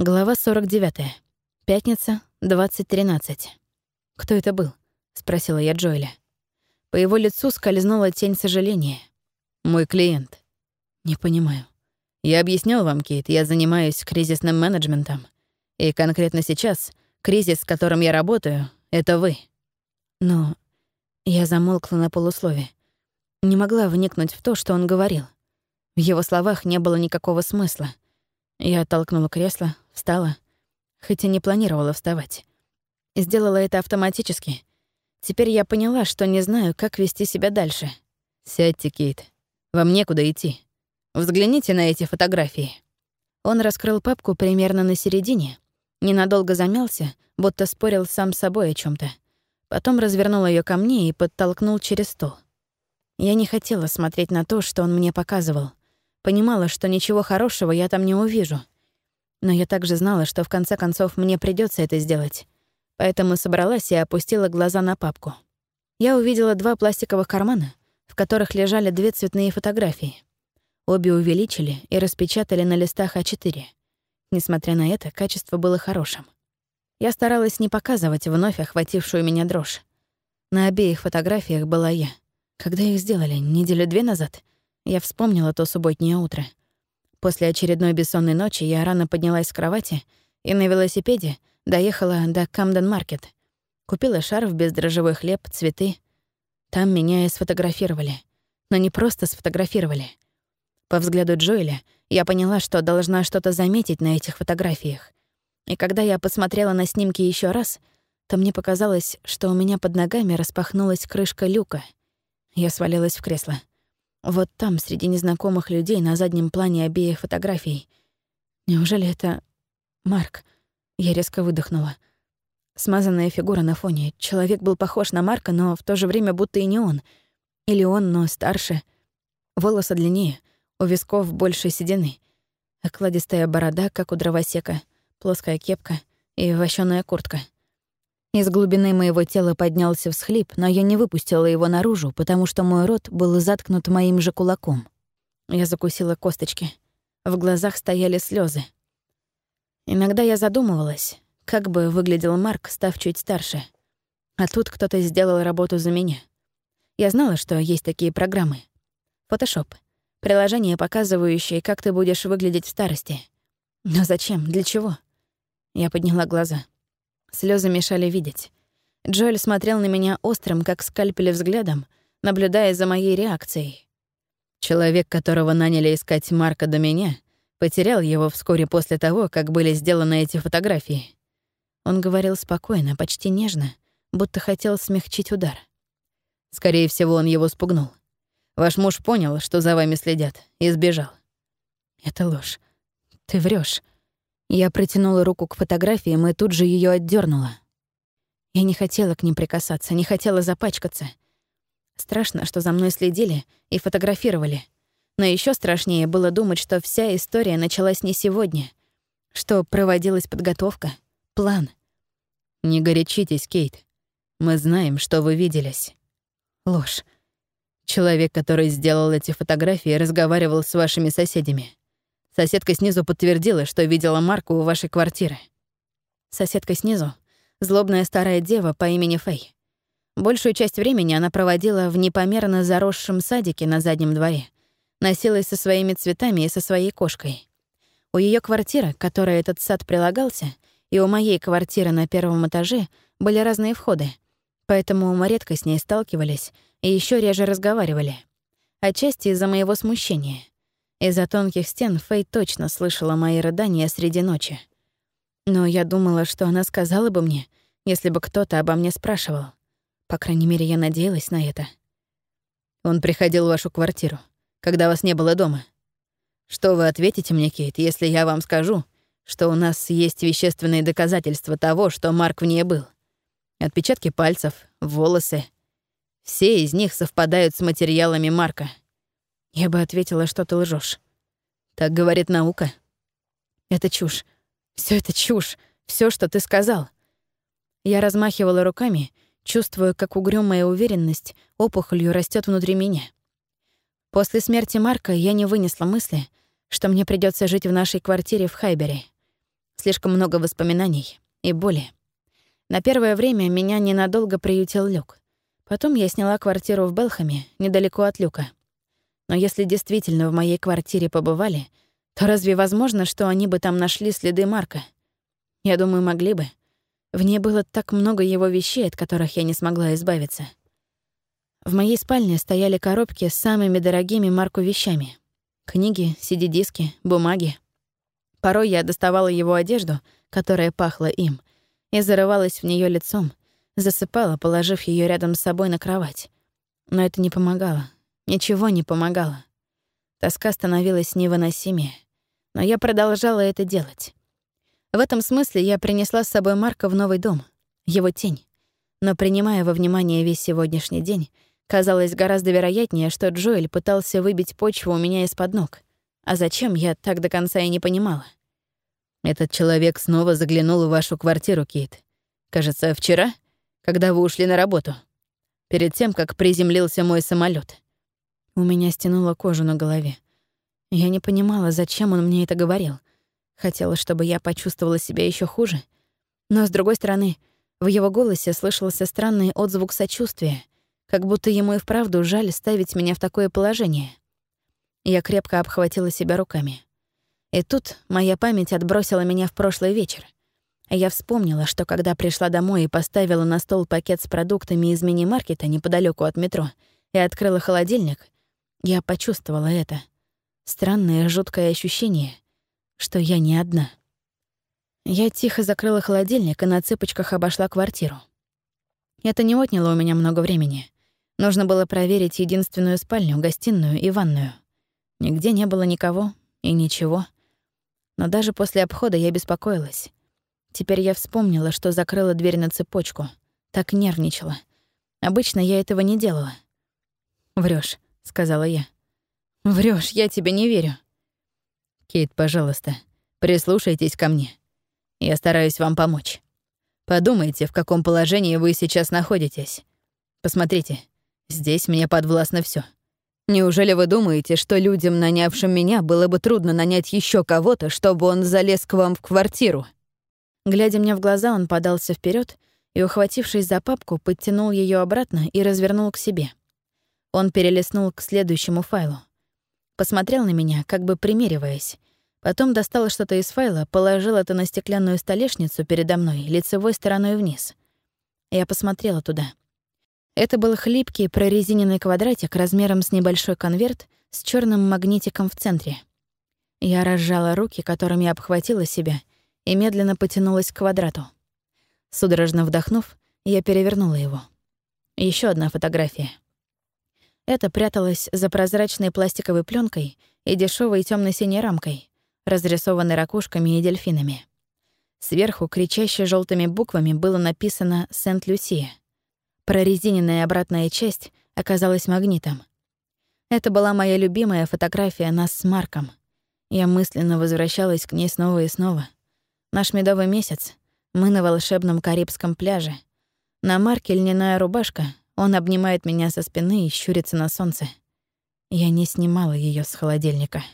Глава 49. Пятница, 20.13. «Кто это был?» — спросила я Джоэля. По его лицу скользнула тень сожаления. «Мой клиент». «Не понимаю». «Я объяснял вам, Кейт, я занимаюсь кризисным менеджментом. И конкретно сейчас кризис, с которым я работаю, — это вы». Но я замолкла на полуслове. Не могла вникнуть в то, что он говорил. В его словах не было никакого смысла. Я оттолкнула кресло, встала, хотя не планировала вставать. Сделала это автоматически. Теперь я поняла, что не знаю, как вести себя дальше. «Сядьте, Кейт. Вам некуда идти. Взгляните на эти фотографии». Он раскрыл папку примерно на середине, ненадолго замялся, будто спорил сам с собой о чем то Потом развернул ее ко мне и подтолкнул через стол. Я не хотела смотреть на то, что он мне показывал. Понимала, что ничего хорошего я там не увижу. Но я также знала, что в конце концов мне придется это сделать. Поэтому собралась и опустила глаза на папку. Я увидела два пластиковых кармана, в которых лежали две цветные фотографии. Обе увеличили и распечатали на листах А4. Несмотря на это, качество было хорошим. Я старалась не показывать вновь охватившую меня дрожь. На обеих фотографиях была я. Когда их сделали, неделю две назад, я вспомнила то субботнее утро. После очередной бессонной ночи я рано поднялась с кровати и на велосипеде доехала до Камден-маркет. Купила шарф, бездрожжевой хлеб, цветы. Там меня и сфотографировали. Но не просто сфотографировали. По взгляду Джоэля я поняла, что должна что-то заметить на этих фотографиях. И когда я посмотрела на снимки еще раз, то мне показалось, что у меня под ногами распахнулась крышка люка. Я свалилась в кресло. Вот там, среди незнакомых людей, на заднем плане обеих фотографий. Неужели это... Марк? Я резко выдохнула. Смазанная фигура на фоне. Человек был похож на Марка, но в то же время будто и не он. Или он, но старше. Волосы длиннее, у висков больше седины. Окладистая борода, как у дровосека, плоская кепка и вощёная куртка — из глубины моего тела поднялся всхлип, но я не выпустила его наружу, потому что мой рот был заткнут моим же кулаком. Я закусила косточки. В глазах стояли слезы. Иногда я задумывалась, как бы выглядел Марк, став чуть старше. А тут кто-то сделал работу за меня. Я знала, что есть такие программы. Фотошоп. Приложение, показывающее, как ты будешь выглядеть в старости. Но зачем? Для чего? Я подняла глаза. Слезы мешали видеть. Джоэль смотрел на меня острым, как скальпель взглядом, наблюдая за моей реакцией. Человек, которого наняли искать Марка до меня, потерял его вскоре после того, как были сделаны эти фотографии. Он говорил спокойно, почти нежно, будто хотел смягчить удар. Скорее всего, он его спугнул. Ваш муж понял, что за вами следят, и сбежал. Это ложь. Ты врешь. Я протянула руку к фотографиям и тут же ее отдернула. Я не хотела к ним прикасаться, не хотела запачкаться. Страшно, что за мной следили и фотографировали. Но еще страшнее было думать, что вся история началась не сегодня, что проводилась подготовка, план. «Не горячитесь, Кейт. Мы знаем, что вы виделись». Ложь. Человек, который сделал эти фотографии, разговаривал с вашими соседями. Соседка снизу подтвердила, что видела Марку у вашей квартиры. Соседка снизу — злобная старая дева по имени Фэй. Большую часть времени она проводила в непомерно заросшем садике на заднем дворе. Носилась со своими цветами и со своей кошкой. У ее квартиры, к которой этот сад прилагался, и у моей квартиры на первом этаже были разные входы, поэтому мы редко с ней сталкивались и еще реже разговаривали. Отчасти из-за моего смущения — из-за тонких стен Фэй точно слышала мои рыдания среди ночи. Но я думала, что она сказала бы мне, если бы кто-то обо мне спрашивал. По крайней мере, я надеялась на это. Он приходил в вашу квартиру, когда вас не было дома. Что вы ответите мне, Кейт, если я вам скажу, что у нас есть вещественные доказательства того, что Марк в ней был? Отпечатки пальцев, волосы. Все из них совпадают с материалами Марка — я бы ответила, что ты лжешь. Так говорит наука. Это чушь. Все это чушь. Все, что ты сказал. Я размахивала руками, чувствуя, как угрюмая уверенность опухолью растет внутри меня. После смерти Марка я не вынесла мысли, что мне придется жить в нашей квартире в Хайбере. Слишком много воспоминаний и боли. На первое время меня ненадолго приютил Люк. Потом я сняла квартиру в Белхаме, недалеко от Люка. Но если действительно в моей квартире побывали, то разве возможно, что они бы там нашли следы Марка? Я думаю, могли бы. В ней было так много его вещей, от которых я не смогла избавиться. В моей спальне стояли коробки с самыми дорогими Марку вещами. Книги, CD-диски, бумаги. Порой я доставала его одежду, которая пахла им, и зарывалась в нее лицом, засыпала, положив ее рядом с собой на кровать. Но это не помогало. Ничего не помогало. Тоска становилась невыносимее. Но я продолжала это делать. В этом смысле я принесла с собой Марка в новый дом, его тень. Но принимая во внимание весь сегодняшний день, казалось гораздо вероятнее, что Джоэль пытался выбить почву у меня из-под ног. А зачем, я так до конца и не понимала. «Этот человек снова заглянул в вашу квартиру, Кейт. Кажется, вчера?» когда вы ушли на работу. Перед тем, как приземлился мой самолет. У меня стянуло кожу на голове. Я не понимала, зачем он мне это говорил. Хотела, чтобы я почувствовала себя еще хуже. Но, с другой стороны, в его голосе слышался странный отзвук сочувствия, как будто ему и вправду жаль ставить меня в такое положение. Я крепко обхватила себя руками. И тут моя память отбросила меня в прошлый вечер — я вспомнила, что когда пришла домой и поставила на стол пакет с продуктами из мини-маркета неподалеку от метро и открыла холодильник, я почувствовала это. Странное жуткое ощущение, что я не одна. Я тихо закрыла холодильник и на цыпочках обошла квартиру. Это не отняло у меня много времени. Нужно было проверить единственную спальню, гостиную и ванную. Нигде не было никого и ничего. Но даже после обхода я беспокоилась. Теперь я вспомнила, что закрыла дверь на цепочку. Так нервничала. Обычно я этого не делала. Врешь, сказала я. Врешь, я тебе не верю. Кейт, пожалуйста, прислушайтесь ко мне. Я стараюсь вам помочь. Подумайте, в каком положении вы сейчас находитесь. Посмотрите, здесь мне подвластно все. Неужели вы думаете, что людям, нанявшим меня, было бы трудно нанять еще кого-то, чтобы он залез к вам в квартиру? Глядя мне в глаза, он подался вперед и, ухватившись за папку, подтянул ее обратно и развернул к себе. Он перелистнул к следующему файлу. Посмотрел на меня, как бы примериваясь. Потом достал что-то из файла, положил это на стеклянную столешницу передо мной, лицевой стороной вниз. Я посмотрела туда. Это был хлипкий прорезиненный квадратик размером с небольшой конверт с черным магнитиком в центре. Я разжала руки, которыми обхватила себя, и медленно потянулась к квадрату. Судорожно вдохнув, я перевернула его. Еще одна фотография. Это пряталось за прозрачной пластиковой пленкой и дешевой темно синей рамкой, разрисованной ракушками и дельфинами. Сверху, кричаще желтыми буквами, было написано «Сент-Люсия». Прорезиненная обратная часть оказалась магнитом. Это была моя любимая фотография нас с Марком. Я мысленно возвращалась к ней снова и снова — Наш медовый месяц. Мы на волшебном Карибском пляже. На марке льняная рубашка. Он обнимает меня со спины и щурится на солнце. Я не снимала ее с холодильника.